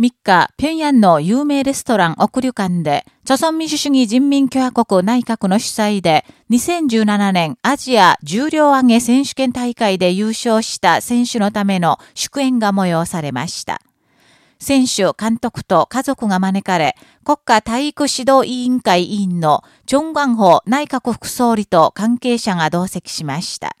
3日、平壌の有名レストラン奥旅館で、朝鮮民主主義人民共和国内閣の主催で、2017年アジア重量挙げ選手権大会で優勝した選手のための祝宴が催されました。選手、監督と家族が招かれ、国家体育指導委員会委員のチョン・ガンホ内閣副総理と関係者が同席しました。